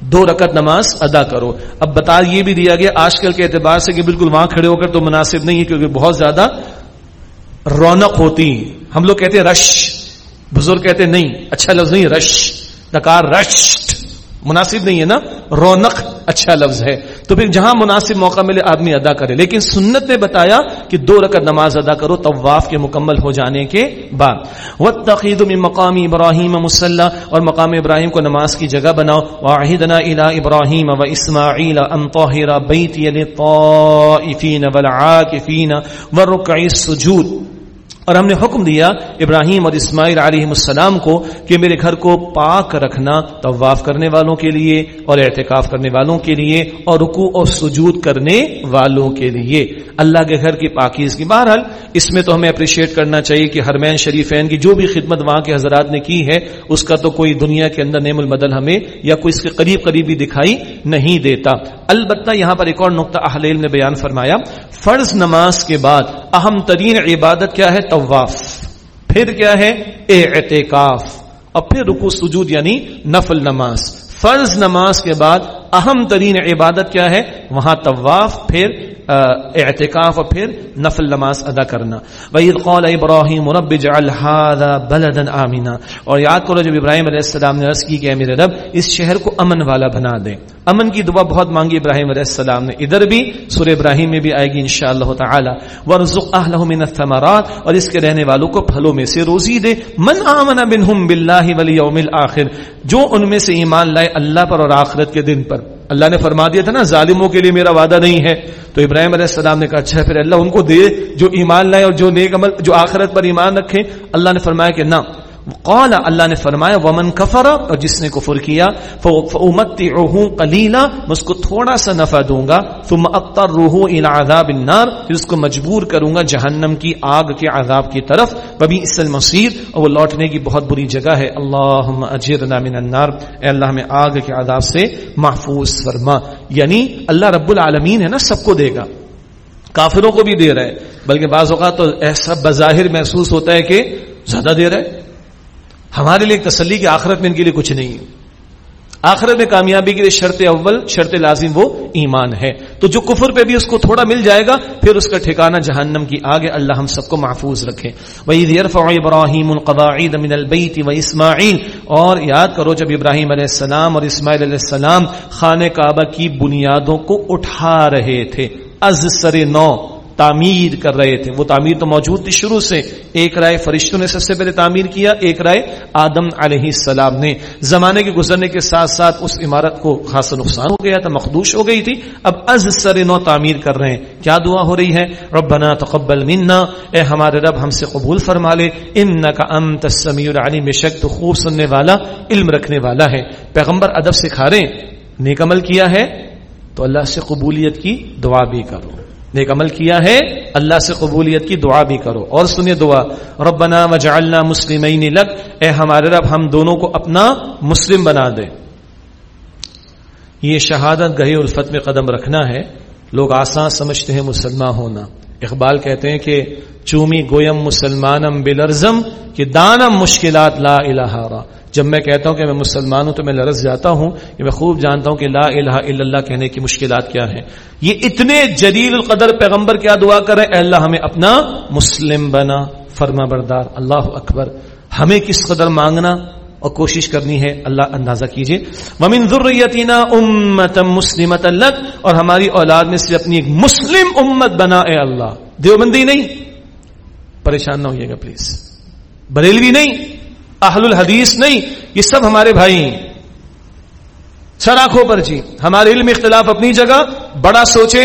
دو رکعت نماز ادا کرو۔ اب بتا یہ بھی دیا گیا آج کل کے اعتبار سے کہ بالکل وہاں کھڑے ہو کر تو مناسب نہیں ہے کیونکہ بہت زیادہ رونق ہوتی ہم لوگ کہتے ہیں رش، بزرگ کہتے ہیں نہیں اچھا لفظ نہیں، رش، نکار رش مناسب نہیں ہے نا؟ رونق اچھا لفظ ہے۔ تو پھر جہاں مناسب موقع ملے آدمی ادا کرے۔ لیکن سنت نے بتایا کہ دو رکعت نماز ادا کرو طواف کے مکمل ہو جانے کے بعد۔ وہ تقید میں مقامی ابراہیم مسلح اور مقام ابراہیم کو نماز کی جگہ بناؤ۔ واحدنا الا ابراہیم و اسماعیل ان طاہر بیتی للطائفین والعاکفین والرکع السجود۔ اور ہم نے حکم دیا ابراہیم اور اسماعیل علیہ السلام کو کہ میرے گھر کو پاک رکھنا طواف کرنے والوں کے لیے اور احتکاف کرنے والوں کے لیے اور رکو اور سجود کرنے والوں کے لیے۔ اللہ کے گھر کی پاکیز کی بہرحال اس میں تو ہمیں اپریشیٹ کرنا چاہیے کہ ہرمین شریفین کی جو بھی خدمت وہاں کے حضرات نے کی ہے، اس کا تو کوئی دنیا کے اندر نیم المدل ہمیں یا کوئی اس کے قریب قریبی دکھائی نہیں دیتا۔ البتہ یہاں پر ایک اور نقطہ اہل نے بیان فرمایا، فرض نماز کے بعد اہم ترین عبادت کیا ہے؟ طواف پھر کیا ہے؟ اعتکاف۔ اور پھر رکو سجود یعنی نفل نماز۔ فرض نماز کے بعد اہم ترین عبادت کیا ہے؟ وہاں طواف، پھر اعتکاف اور پھر نفل نماز ادا کرنا۔ وَإِذْ قَالَ إِبْرَاهِيمُ رَبِّ جَعَلْ هَذَا بَلَدًا آمِنًا۔ اور یاد کرو، جب ابراہیم علیہ السلام نے عرض کی کہ اے میرے رب، اس شہر کو امن والا بنا دے۔ امن کی دعا بہت مانگی ابراہیم علیہ السلام نے۔ ادھر بھی سورہ ابراہیم میں بھی آئے گی انشاءاللہ تعالی۔ وَرْزُقْ أَهْلَهُ مِنَ الثَّمَرَاتِ اور اس کے رہنے والوں کو پھلوں میں سے روزی دے۔ من آمن بنہم باللہ والیوم الاخر جو ان میں سے ایمان لائے اللہ پر اور آخرت کے دن پر۔ اللہ نے فرما دیا تھا نا، ظالموں کے لیے میرا وعدہ نہیں ہے۔ تو ابراہیم علیہ السلام نے کہا اچھا پھر اللہ ان کو دے جو ایمان لائے اور جو نیک عمل، جو آخرت پر ایمان رکھے۔ اللہ نے فرمایا کہ نہ قال، اللہ نے فرمایا، ومن کفر، اور جس نے کفر کیا فامتعه قليلا، میں اس کو تھوڑا سا نفع دوں گا، ثم اضطره الى عذاب النار، پھر اس کو مجبور کروں گا جہنم کی آگ کے عذاب کی طرف۔ وبی اس المصیر اور وہ لوٹنے کی بہت بری جگہ ہے۔ اللهم اجرنا من النار۔ اے اللہ، ہمیں آگ کے عذاب سے محفوظ فرما۔ یعنی اللہ رب العالمین ہے نا، سب کو دے گا۔ کافروں کو بھی دے رہا ہے، بلکہ بعض اوقات تو ایسا بظاہر محسوس ہوتا ہے کہ زیادہ دے رہا ہے۔ ہمارے لیے تسلی کی آخرت میں ان کے لیے کچھ نہیں آخرت میں کامیابی کے لیے شرط اول، شرط لازم وہ ایمان ہے۔ تو جو کفر پہ بھی اس کو تھوڑا مل جائے گا، پھر اس کا ٹھکانہ جہنم کی آگے اللہ ہم سب کو محفوظ رکھے۔ ابراہیم القواعد من البیت و اسماعیل اور یاد کرو جب ابراہیم علیہ السلام اور اسماعیل علیہ السلام خانہ کعبہ کی بنیادوں کو اٹھا رہے تھے، از سر نو۔ تعمیر کر رہے تھے۔ وہ تعمیر تو موجود تھی شروع سے۔ ایک رائے فرشتوں نے سب سے پہلے تعمیر کیا، ایک رائے آدم علیہ السلام نے۔ زمانے کے گزرنے کے ساتھ ساتھ اس عمارت کو خاصا نقصان ہو گیا تھا، مخدوش ہو گئی تھی۔ اب از سر نو تعمیر کر رہے ہیں۔ کیا دعا ہو رہی ہے؟ ربنا تقبل منا۔ اے ہمارے رب، ہم سے قبول فرما لے۔ ان کا انت السمیع العلیم، بے شک تو خوب سننے والا، علم رکھنے والا ہے۔ پیغمبر ادب سکھا رہے نیک عمل کیا ہے۔ تو اللہ سے قبولیت کی دعا بھی کرو۔ نیک عمل کیا ہے، اللہ سے قبولیت کی دعا بھی کرو۔ اور سنیے دعا، ربنا وجعلنا مسلمین لک۔ اے ہمارے رب، ہم دونوں کو اپنا مسلم بنا دے۔ یہ شہادت گہے الفت میں قدم رکھنا ہے۔ لوگ آسان سمجھتے ہیں مسلمان ہونا۔ اقبال کہتے ہیں کہ چومی گویم مسلمانم بلرزم، کہ دانم مشکلات لا الہ را جب میں کہتا ہوں کہ میں مسلمان ہوں تو میں لرز جاتا ہوں کہ میں خوب جانتا ہوں کہ لا الہ الا اللہ کہنے کی مشکلات کیا ہیں۔ یہ اتنے جلیل القدر پیغمبر کیا دعا کرے اے اللہ ہمیں اپنا مسلم بنا، فرما بردار، اللہ اکبر، ہمیں کس قدر مانگنا اور کوشش کرنی ہے، اللہ اندازہ کیجیے ممن ذریتنا امت مسلمت اللہ اور ہماری اولاد میں سے اپنی ایک مسلم امت بنا، اے اللہ۔ دیوبندی نہیں۔ پریشان نہ ہوئیے گا پلیز بریلوی نہیں۔ اہل الحدیث نہیں، یہ سب ہمارے بھائی ہیں۔ سراخوں پر جی ہمارے علم اختلاف اپنی جگہ، بڑا سوچے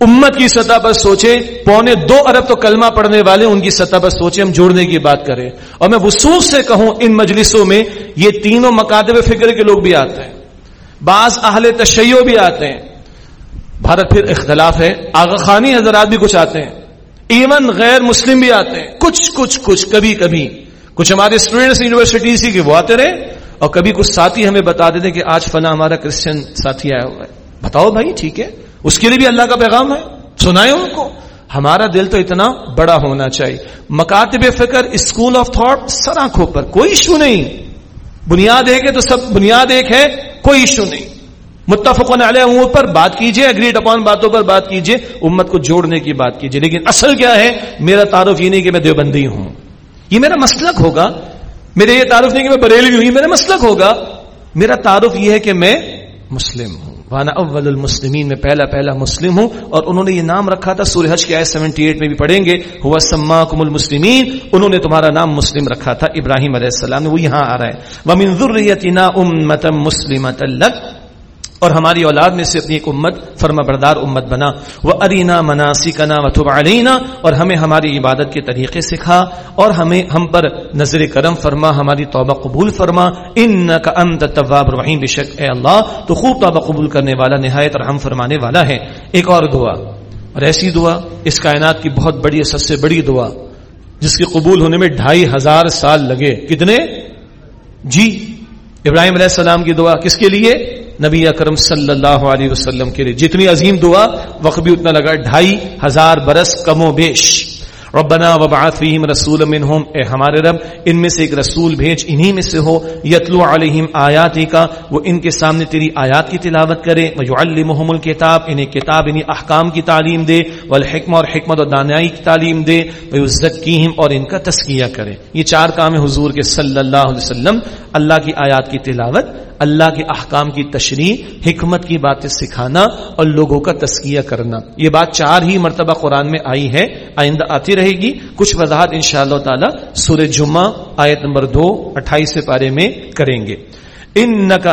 امت کی سطح پر سوچے پونے دو ارب تو کلمہ پڑھنے والے ان کی سطح پر سوچے ہم جوڑنے کی بات کریں۔ اور میں وسوخ سے کہوں، ان مجلسوں میں یہ تینوں مکاتب فکر کے لوگ بھی آتے ہیں۔ بعض اہل تشیع بھی آتے ہیں۔ بھارت پھر اختلاف ہے، آغا خانی حضرات بھی کچھ آتے ہیں۔ ایون غیر مسلم بھی آتے ہیں۔ کچھ کچھ کچھ، کبھی کبھی۔ کچھ ہمارے اسٹوڈینٹس یونیورسٹی سی کے وہ آتے رہے اور کبھی کچھ ساتھی ہمیں بتا دیتے کہ آج فلاں ہمارا کرسچن ساتھی آیا ہوا ہے۔ بتاؤ بھائی، ٹھیک ہے۔ اس کے لیے بھی اللہ کا پیغام ہے۔ سنائے ان کو۔ ہمارا دل تو اتنا بڑا ہونا چاہیے۔ مکاتب فکر اسکول آف تھاٹ سر آنکھوں پر، کوئی ایشو نہیں۔ بنیاد ایک ہے تو سب بنیاد ایک ہے، کوئی ایشو نہیں۔ متفق علیہ امور پر بات کیجیے اگریڈ اپان باتوں پر بات کیجیے۔ امت کو جوڑنے کی بات کیجیے۔ لیکن اصل کیا ہے؟ میرا تعارف یہ نہیں کہ میں دیوبندی ہوں۔ یہ میرا مسلک ہوگا۔ میرے یہ تعارف نہیں کہ میں بریلوی ہوں، یہ میرا مسلک ہوگا۔ میرا تعارف یہ ہے کہ میں مسلم ہوں۔ وانا اول المسلمین، میں پہلا پہلا مسلم ہوں۔ اور انہوں نے یہ نام رکھا تھا، سورہ حج کے آئے 78 میں بھی پڑھیں گے۔ ہوا سماکم المسلمین، انہوں نے تمہارا نام مسلم رکھا تھا، ابراہیم علیہ السلام نے وہ یہاں آ رہا ہے۔ ومن ذریتنا امتا مسلمتا لک اور ہماری اولاد میں سے اپنی ایک امت فرما بردار امت بنا۔ وہ ارینا مناسی کنا و علینا، اور ہمیں ہماری عبادت کے طریقے سکھا، اور ہمیں ہم پر نظر کرم فرما، ہماری توبہ قبول فرما۔ ان کا انت طواب رحیم بشک اے اللہ، تو خوب توبہ قبول کرنے والا، نہایت رحم فرمانے والا ہے۔ ایک اور دعا، اور ایسی دعا، اس کائنات کی بہت بڑی، سب سے بڑی دعا، جس کے قبول ہونے میں ڈھائی ہزار سال لگے۔ کتنے؟ جی ابراہیم علیہ السلام کی دعا کس کے لیے؟ نبی اکرم صلی اللہ علیہ وسلم کے لیے جتنی عظیم دعا، وقت بھی اتنا لگا ڈھائی ہزار برس کم و بیش۔ ربنا وبعث فیہم رسول منہم۔ اے ہمارے رب، ان میں سے ایک رسول بھیج، انہی میں سے ہو۔ یتلو علیہم آیاتی کا وہ ان کے سامنے تیری آیات کی تلاوت کرے۔ ویعلمہم الکتاب، انہیں کتاب، انہیں احکام کی تعلیم دے۔ والحکمہ اور حکمت و دانائی کی تعلیم دے۔ ویزکیہم اور ان کا تسکیہ کرے۔ یہ چار کام حضور کے صلی اللہ علیہ وسلم، اللہ کی آیات کی تلاوت اللہ کے احکام کی تشریح، حکمت کی باتیں سکھانا اور لوگوں کا تسکیہ کرنا۔ یہ بات چار ہی مرتبہ قرآن میں آئی ہے، آئندہ آتی رہے گی۔ کچھ وضاحت ان شاء اللہ تعالی سورہ جمعہ آیت نمبر دو، اٹھائیس پارے میں کریں گے۔ ان کا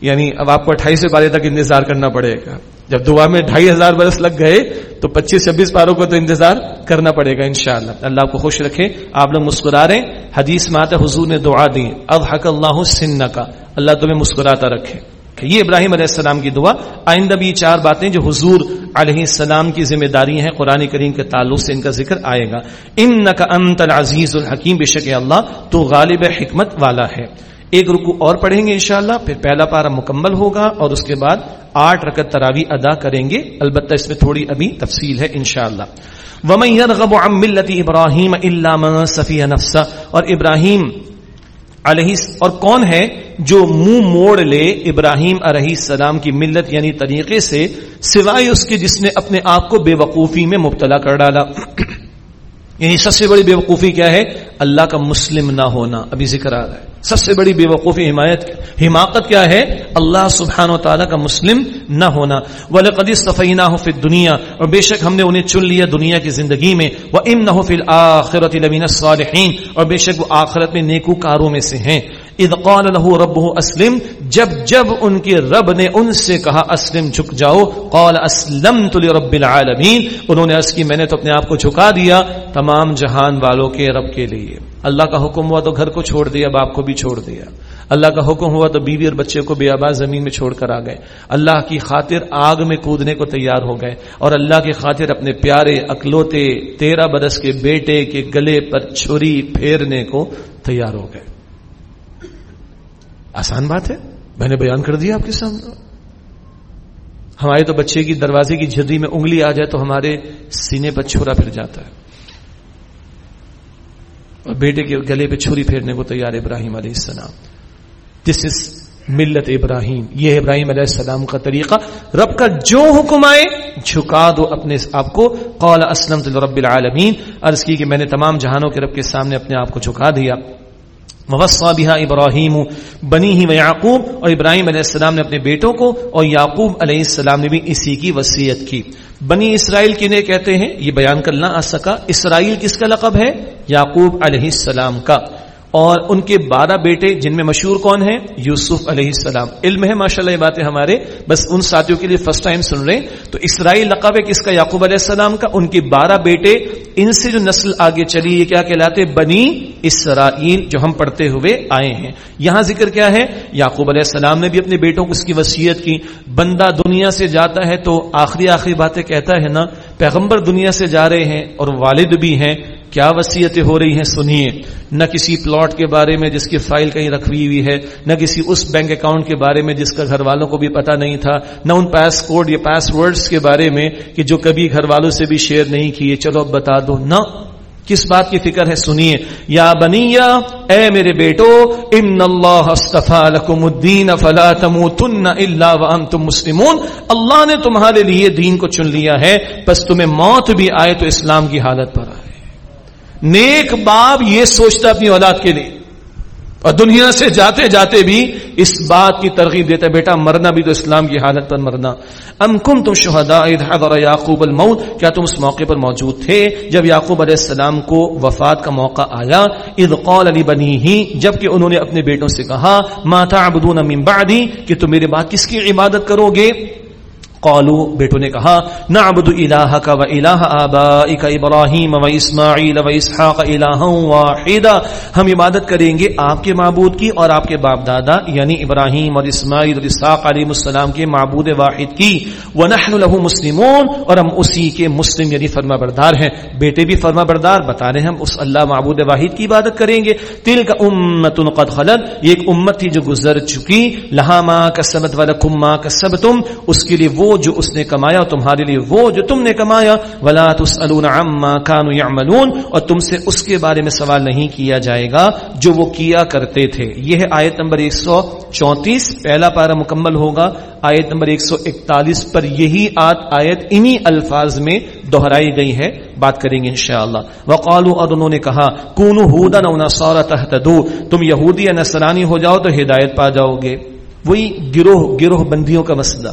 یعنی اب آپ کو اٹھائیس پارے تک انتظار کرنا پڑے گا۔ جب دعا میں ڈھائی ہزار برس لگ گئے، تو پچیس چھبیس پاروں کو تو انتظار کرنا پڑے گا انشاءاللہ۔ اللہ آپ کو خوش رکھے، آپ لوگ مسکرا رہے حدیث میں آتے حضور نے دعا دی اب حق اللہ سن کا اللہ تمہیں مسکراتا رکھے یہ ابراہیم علیہ السلام کی دعا آئندہ بھی چار باتیں جو حضور علیہ السلام کی ذمہ داری ہیں قرآن کریم کے تعلق سے ان کا ذکر آئے گا۔ ان کا انت العزیز الحکیم، بے شک اللہ، تو غالب حکمت والا ہے۔ ایک رکو اور پڑھیں گے انشاءاللہ، پھر پہلا پارا مکمل ہوگا اور اس کے بعد آٹھ رکت تراوی ادا کریں گے۔ البتہ اس میں تھوڑی ابھی تفصیل ہے انشاءاللہ۔ ومن يرغب عن ملت ابراہیم الا من صفی اور ابراہیم علیہ اور کون ہے جو منہ موڑ لے ابراہیم علیہ السلام کی ملت یعنی طریقے سے، سوائے اس کے جس نے اپنے آپ کو بے وقوفی میں مبتلا کر ڈالا؟ یعنی سب سے بڑی بے وقوفی کیا ہے؟ اللہ کا مسلم نہ ہونا ابھی ذکر آ رہا ہے۔ سب سے بڑی بے وقوفی حمایت حماقت کیا ہے؟ اللہ سبحان و تعالیٰ کا مسلم نہ ہونا۔ وہ قدی صفینہ ہو پھر دنیا اور بے شک ہم نے انہیں چن لیا دنیا کی زندگی میں۔ وہ ام نہ ہو فل آخرت صالحین اور بے شک وہ آخرت میں نیکو کاروں میں سے ہیں۔ اذ قال له ربه اسلم، جب جب ان کے رب نے ان سے کہا اسلم جھک جاؤ، قال اسلمت لرب العالمین، انہوں نے عرض کی میں نے تو اپنے آپ کو جھکا دیا تمام جہان والوں کے رب کے لیے۔ اللہ کا حکم ہوا تو گھر کو چھوڑ دیا، باپ کو بھی چھوڑ دیا۔ اللہ کا حکم ہوا تو بیوی اور بچے کو بے آباد زمین میں چھوڑ کر آ گئے۔ اللہ کی خاطر آگ میں کودنے کو تیار ہو گئے۔ اور اللہ کی خاطر اپنے پیارے، اکلوتے، تیرہ برس کے بیٹے کے گلے پر چھری پھیرنے کو تیار ہو گئے۔ آسان بات ہے؟ میں نے بیان کر دیا آپ کے سامنے۔ ہمارے تو بچے کی دروازے کی جھدی میں انگلی آ جائے تو ہمارے سینے پر چھوڑا پھر جاتا ہے۔ اور بیٹے کے گلے پہ چھری پھیرنے کو تیار ابراہیم علیہ السلام۔ دس از ملت ابراہیم۔ یہ ابراہیم علیہ السلام کا طریقہ۔ رب کا جو حکم آئے، جھکا دو اپنے آپ کو۔ قال اسلم رب العالمین۔ عرض کی کہ میں نے تمام جہانوں کے رب کے سامنے اپنے آپ کو جھکا دیا۔ موسا بہا ابراہیم بنی ہی و یعقوب، اور ابراہیم علیہ السلام نے اپنے بیٹوں کو، اور یعقوب علیہ السلام نے بھی اسی کی وسیعت کی۔ بنی اسرائیل کنہیں کہتے ہیں، یہ بیان کرنا آ سکا، اسرائیل کس کا لقب ہے؟ یعقوب علیہ السلام کا۔ اور ان کے بارہ بیٹے جن میں مشہور کون ہیں؟ یوسف علیہ السلام۔ علم ہے ماشاء اللہ یہ باتیں ہمارے بس ان ساتھیوں کے لیے فرسٹ ٹائم سن رہے ہیں۔ تو اسرائیل لقب ہے کس کا؟ یعقوب علیہ السلام کا۔ ان کے بارہ بیٹے ان سے جو نسل آگے چلی، یہ کیا کہلاتے بنی اسرائیل، جو ہم پڑھتے ہوئے آئے ہیں۔ یہاں ذکر کیا ہے؟ یعقوب علیہ السلام نے بھی اپنے بیٹوں کو اس کی وسیعت کی۔ بندہ دنیا سے جاتا ہے تو آخری آخری باتیں کہتا ہے نا، پیغمبر دنیا سے جا رہے ہیں اور والد بھی ہیں۔ کیا وسیعتیں ہو رہی ہیں سنیے، نہ کسی پلاٹ کے بارے میں جس کی فائل کہیں رکھی ہوئی ہے، نہ کسی اس بینک اکاؤنٹ کے بارے میں جس کا گھر والوں کو بھی پتا نہیں تھا، نہ ان پاس کوڈ یا پاس ورڈز کے بارے میں کہ جو کبھی گھر والوں سے بھی شیئر نہیں کیے۔ چلو اب بتا دو، نہ، کس بات کی فکر ہے؟ سنیے، یا بنیا، اے میرے بیٹو، ان اللہ لکم الدین فلا تموتن الا وانتم مسلمون۔ اللہ نے تمہارے لیے دین کو چن لیا ہے بس تمہیں موت بھی آئے تو اسلام کی حالت پر۔ نیک باپ یہ سوچتا اپنی اولاد کے لیے۔ اور دنیا سے جاتے جاتے بھی اس بات کی ترغیب دیتا ہے، بیٹا مرنا بھی تو اسلام کی حالت پر مرنا۔ ام کم تم شہدا یعقوب الموت۔ کیا تم اس موقع پر موجود تھے جب یعقوب علیہ السلام کو وفات کا موقع آیا؟ اذ قال علی بنی ہی جبکہ انہوں نے اپنے بیٹوں سے کہا، ما تعبدون من بعدی، کہ تم میرے بعد کس کی عبادت کرو گے؟ قالو بیٹوں نے کہا، نعبد الہک و الہ آبائک ابراہیم و اسماعیل و اسحاق الہا واحدا ہم عبادت کریں گے آپ کے معبود کی اور آپ کے باپ دادا یعنی ابراہیم اور اسماعیل اور اسحاق علیہ السلام کے معبود واحد کی۔ ونحن له مسلمون اور ہم اسی کے مسلم یعنی فرما بردار ہیں۔ بیٹے بھی فرما بردار، بتا رہے ہیں ہم، اس اللہ معبود واحد کی عبادت کریں گے۔ تل کا امت قد خلت۔ یہ ایک امت تھی جو گزر چکی۔ لہا ما کسبت ولکم ما کسبتم اس کے لیے وہ جو اس نے کمایا تمہارے لیے، وہ جو تم نے کمایا، ولا تسالون عما كانوا يعملون، اور تم سے اس کے بارے میں سوال نہیں کیا جائے گا جو وہ کیا کرتے تھے۔ یہ ہے آیت نمبر 134 پہلا پارا مکمل ہوگا۔ آیت نمبر 141 پر یہی آت آیت انہی الفاظ میں دہرائی گئی ہے۔ بات کریں گے انشاءاللہ۔ وقالوا، اور انہوں نے کہا کونوا هودا او نصارى تهتدوا تم یہودی یا نصرانی ہو جاؤ تو ہدایت پا جاؤ گے۔ وہی گروہ گروہ بندیوں کا مسئلہ۔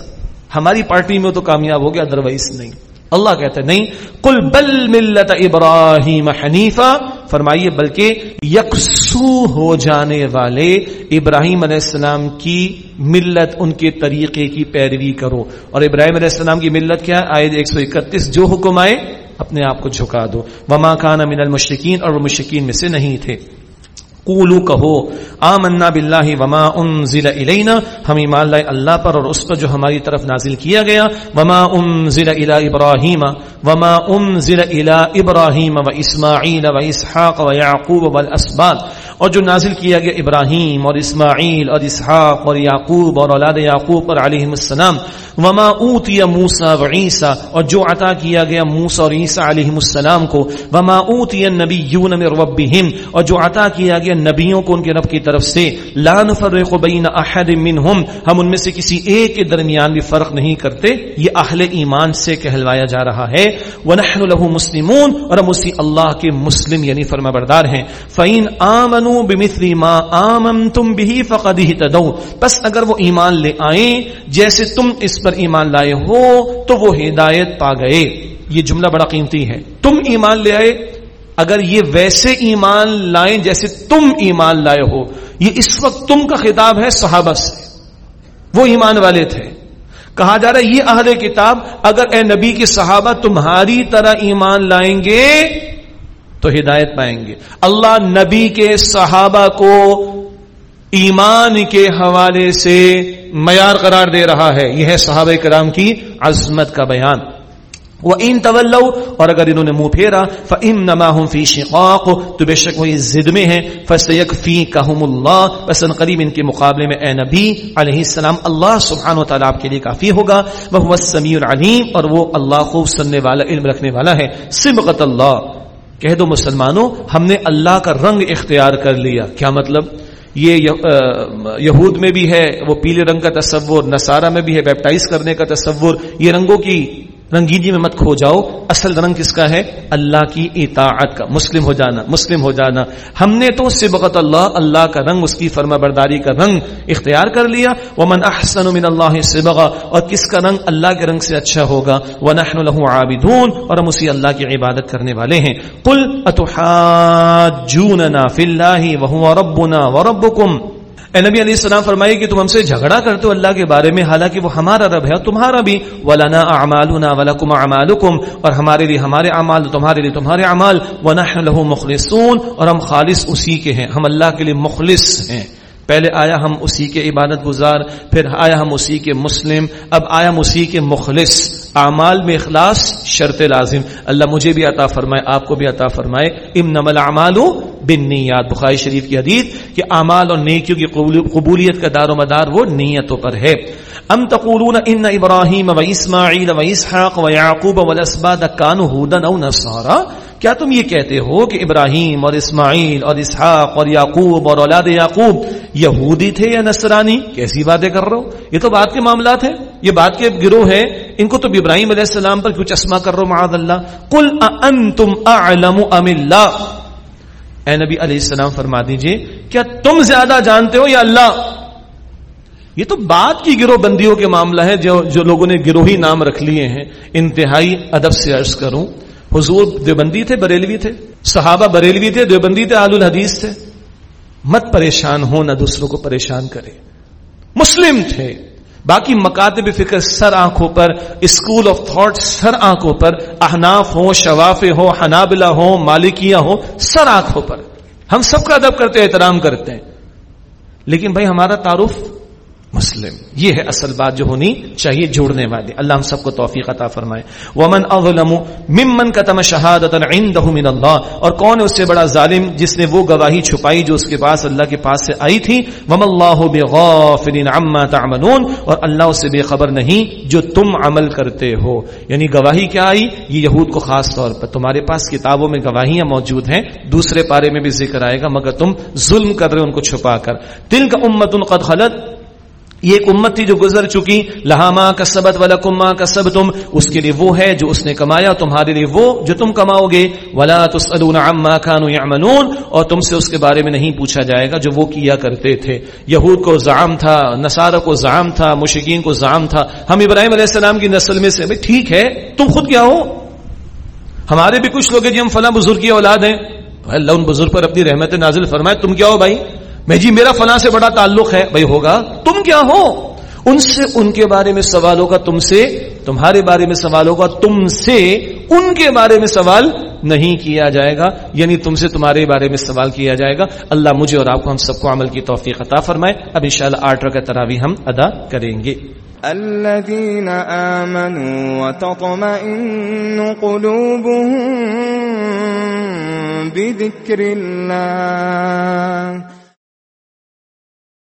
ہماری پارٹی میں تو کامیاب ہو گیا ادروائز نہیں۔ اللہ کہتا ہے، نہیں کل بل ملت ابراہیم حنیفہ۔ فرمائیے، بلکہ یکسو ہو جانے والے ابراہیم علیہ السلام کی ملت، ان کے طریقے کی پیروی کرو۔ اور ابراہیم علیہ السلام کی ملت کیا؟ آئے ایک سو اکتیس، جو حکم آئے، اپنے آپ کو جھکا دو۔ وما کان من المشرکین، اور وہ مشکین میں سے نہیں تھے۔ قولو کہو، آمنا باللہ وما انزل الینا ہم ایمان لائے اللہ پر اور اس پر جو ہماری طرف نازل کیا گیا، وما انزل الى ابراہیم، وما انزل الى ابراہیم و اسماعیل و اسحاق و یعقوب والاسبال اور جو نازل کیا گیا ابراہیم اور اسماعیل اور اسحاق اور یعقوب اور اولاد یعقوب پر علیہ السلام، وما اوتی موسا و عیسیٰ، اور جو عطا کیا گیا موسا اور عیسیٰ علیہ السلام کو، وما اوتی النبیون من ربهم اور جو عطا کیا گیا نبیوں کو ان کے رب کی طرف سے، لا نفرق بین احد منهم ہم ان میں سے کسی ایک کے درمیان بھی فرق نہیں کرتے، یہ اہل ایمان سے کہلوایا جا رہا ہے، ونحن له مسلمون، اور ہم اسی اللہ کے مسلم یعنی فرما بردار ہیں فین آمنوا آمنوا بمثل ما آمنتم به فقد اهتدوا۔ بس اگر وہ ایمان لے آئیں، جیسے تم اس پر ایمان لائے ہو، تو وہ ہدایت پا گئے۔ یہ جملہ بڑا قیمتی ہے۔ تم ایمان لے آئے، اگر یہ ویسے ایمان لائیں جیسے تم ایمان لائے ہو، یہ اس وقت تم کا خطاب ہے صحابہ سے۔ وہ ایمان والے تھے۔ کہا جا رہا ہے، یہ اہل کتاب، اگر اے نبی کے صحابہ تمہاری طرح ایمان لائیں گے تو ہدایت پائیں گے۔ اللہ نبی کے صحابہ کو ایمان کے حوالے سے معیار قرار دے رہا ہے۔ یہ ہے صحابہ کرام کی عظمت کا بیان۔ وہ ان طول اور اگر انہوں نے منہ پھیرا فم نما ہوں فی شقاق، تو بے شک وہ اس ضد میں ہے فسیق فی کہم اللہ بسن قریب ان کے مقابلے میں اے نبی، علیہ السلام، اللہ سبحانہ و تعالیٰ آپ کے لیے کافی ہوگا۔ وہ سمیع العلیم اور وہ اللہ خوب سننے والا، علم رکھنے والا ہے۔ سبقت اللہ کہہ دو مسلمانوں، ہم نے اللہ کا رنگ اختیار کر لیا۔ کیا مطلب؟ یہ یہود میں بھی ہے، وہ پیلے رنگ کا تصور، نصارہ میں بھی ہے، بیپٹائز کرنے کا تصور، یہ رنگوں کی رنگینی میں مت کھو جاؤ۔ اصل رنگ کس کا ہے؟ اللہ کی اطاعت کا۔ مسلم ہو جانا، مسلم ہو جانا۔ ہم نے تو سبقت اللہ اللہ کا رنگ، اس کی فرما برداری کا رنگ اختیار کر لیا۔ وہ احسن من اللہ سبغا اور کس کا رنگ اللہ کے رنگ سے اچھا ہوگا؟ وہ له عابدون۔ اور ہم اسی اللہ کی عبادت کرنے والے ہیں۔ قل اتحاجوننا فی اللہ وهو ربنا وربکم اے نبی علیہ السلام فرمائے کہ تم ہم سے جھگڑا کرتے ہو اللہ کے بارے میں، حالانکہ وہ ہمارا رب ہے اور تمہارا بھی۔ ولنا اعمالنا ولکم اعمالکم اور ہمارے لیے ہمارے اعمال تمہارے لیے تمہارے اعمال۔ ونحن له مخلصون، اور ہم خالص اسی کے ہیں۔ ہم اللہ کے لیے مخلص ہیں۔ پہلے آیا ہم اسی کے عبادت گزار، پھر آیا ہم اسی کے مسلم، اب آیا ہم اسی کے مخلص۔ اعمال میں اخلاص شرط لازم۔ اللہ مجھے بھی عطا فرمائے، آپ کو بھی عطا فرمائے۔ ام نمل اعمال بن نیات بخاری شریف کی حدیث کہ اعمال اور نیکیوں کی قبولیت کا دار و مدار وہ نیتوں پر ہے۔ ام تقولون ان ابراہیم و اسماعیل و اسحاق و یعقوب و الاسباد کانوا هودا او نصارا۔ کیا تم یہ کہتے ہو کہ ابراہیم اور اسماعیل اور اسحاق اور یعقوب اور اولاد یعقوب یہودی تھے یا نصرانی؟ کیسی باتیں کر رہے ہو؟ یہ تو بات کے معاملات ہیں۔ یہ بات کے گروہ ہے ان کو تم ابراہیم علیہ السلام پر کیوں چشمہ کر رہے ہو؟ معاذ اللہ۔ قل انتم اعلم ام اللہ؟ اے نبی علیہ السلام، فرما دیجیے، کیا تم زیادہ جانتے ہو یا اللہ؟ یہ تو بات کی گروہ بندیوں کے معاملہ ہے، جو جو لوگوں نے گروہی نام رکھ لیے ہیں۔ انتہائی ادب سے عرض کروں، حضور دیوبندی تھے، بریلوی تھے۔ صحابہ بریلوی تھے، دیوبندی تھے، آل الحدیث تھے۔ مت پریشان ہو، نہ دوسروں کو پریشان کرے۔ مسلم تھے۔ باقی مکاتب فکر سر آنکھوں پر، اسکول آف تھاٹ سر آنکھوں پر، احناف ہو شواف ہو حنابلہ ہو مالکیاں ہوں، سر آنکھوں پر۔ ہم سب کا ادب کرتے احترام کرتے ہیں۔ لیکن بھائی ہمارا تعارف مسلم۔ یہ ہے اصل بات جو ہونی چاہیے جوڑنے والی اللہ ہم سب کو توفیق عطا فرمائے۔ ومن اظلم ممن کتم شہادت عنده من اللہ اور کون ہے اس سے بڑا ظالم جس نے وہ گواہی چھپائی جو اس کے پاس اللہ کے پاس سے آئی تھی؟ وم اللہ بغافل عما تعملون۔ اور اللہ اس سے بے خبر نہیں جو تم عمل کرتے ہو۔ یعنی گواہی کیا آئی؟ یہ یہود کو خاص طور پر۔ تمہارے پاس کتابوں میں گواہیاں موجود ہیں۔ دوسرے پارے میں بھی ذکر آئے گا، مگر تم ظلم کر رہے ان کو چھپا کر۔ تل کا امت قد خلت۔ یہ ایک امت تھی جو گزر چکی لہاما کا سبت والا کما کا سب تم اس کے لیے وہ ہے جو اس نے کمایا، تمہارے لیے وہ جو تم کماؤ گے۔ ولا تسالون عما كانوا يعملون، اور تم سے اس کے بارے میں نہیں پوچھا جائے گا جو وہ کیا کرتے تھے۔ یہود کو زعم تھا، نصارہ کو زعم تھا مشکین کو زعم تھا۔ ہم ابراہیم علیہ السلام کی نسل میں سے ٹھیک ہے، تم خود کیا ہو؟ ہمارے بھی کچھ لوگ ہیں جی ہم فلاں بزرگ کی اولاد ہیں۔ اللہ ان بزرگ پر اپنی رحمت نازل فرمائے، تم کیا ہو بھائی؟ میں جی میرا فلاں سے بڑا تعلق ہے بھائی ہوگا تم کیا ہو ان سے ان کے بارے میں سوال ہوگا تم سے تمہارے بارے میں سوال ہوگا تم سے ان کے بارے میں سوال نہیں کیا جائے گا یعنی تم سے تمہارے بارے میں سوال کیا جائے گا اللہ مجھے اور آپ کو ہم سب کو عمل کی توفیق عطا فرمائے اب انشاءاللہ آٹھ رکعت تراوی ہم ادا کریں گے الذين آمنوا وتطمئن قلوبهم بذكر الله